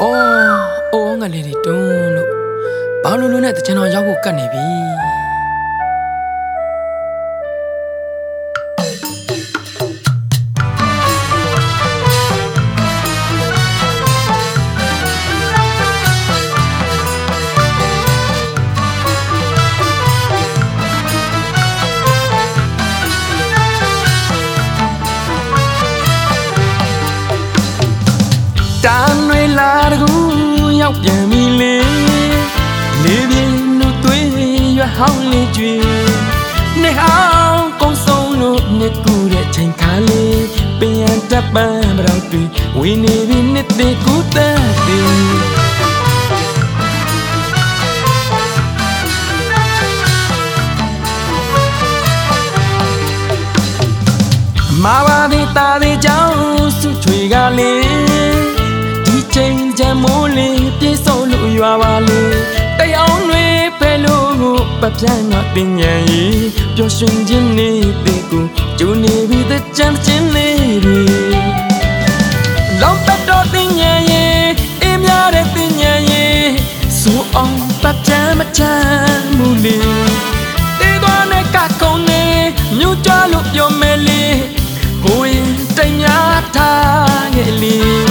အော်အိုးငါလေးတွေတွန်းလို့ဘာလို့လို့နဲ့တချင်တော်ရောက်ဖို့ကတ်နေပြီ ရောက်ပြန်ပြီလေလေပြင်းတို့သွေးရွဟောင်းလေးကျွေနေဟောင်းကုန်းဆုံးလို့နှစ်ကူတဲ့ချိန်ခါလေးပင်ရန်တပ်ပန်းမတော်တွေဝင်းနေပြီနှစ်သေးကူတတ်သေးမာပါသေးတာသေးကြောင့်စုချွေကလေဒီချိန်ချမ်းမိုးလေးပြေဆုံးလို့ ရွာပါလေတယောင်းတွေဖဲလို့ကိုပပြန်းတော့တင်ညာရီပျော်ရွှင်ခြင်းနေတဲ့ကိုကျူနေပြီးတဲ့ကြမ်းခြင်းလေးတွေလောင်ပတ်တော့တင်ညာရီအေးများတဲ့တင်ညာရီဆိုအောင်ပပြန်းမချမ်းမူလေတေးသွားနဲ့ကကုံနေမြူကြလို့ပြောမယ်လေကိုရင်တိုင်များထားငယ်လေး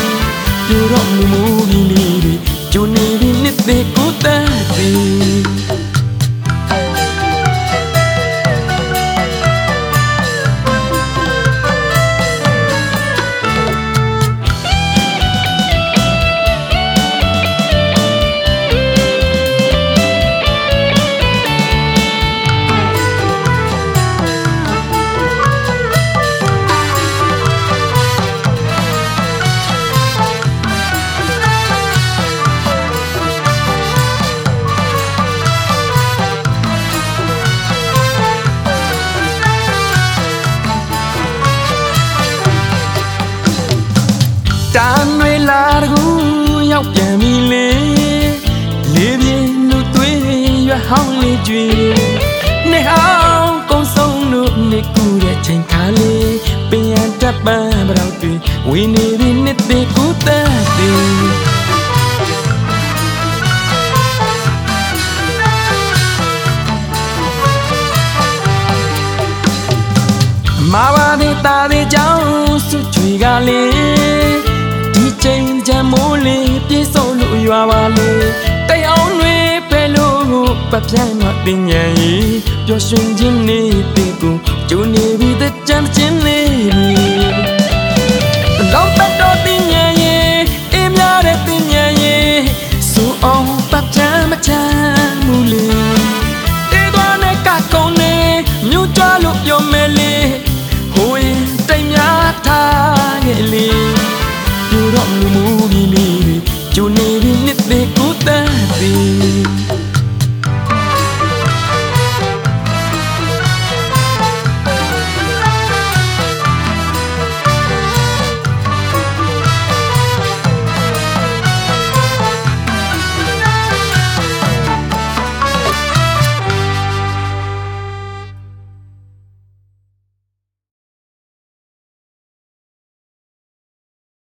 တန်တွေလာတကူရောက်ပြန်ပြီလေလေပြင်းလူသွေးရွဟောင်းလေးကျွေနေဟောင်းကုန်းဆုံးလို့နေကူတဲ့ချိန်ခါလေးပင်ရန်တပ်ပန်းမတော်တွေဝင်းနေပြီနှစ်သေးကူတတ်သေးမာပါသေးတာသေးကြောင့်စုချွေကလေ ရွာပါလေတရားတွေဖဲလို့ပပြန့်တော့တင်ញံရီပျော်ရွှင်ခြင်းနေတဲ့ကိုကျူနေပြီတဲ့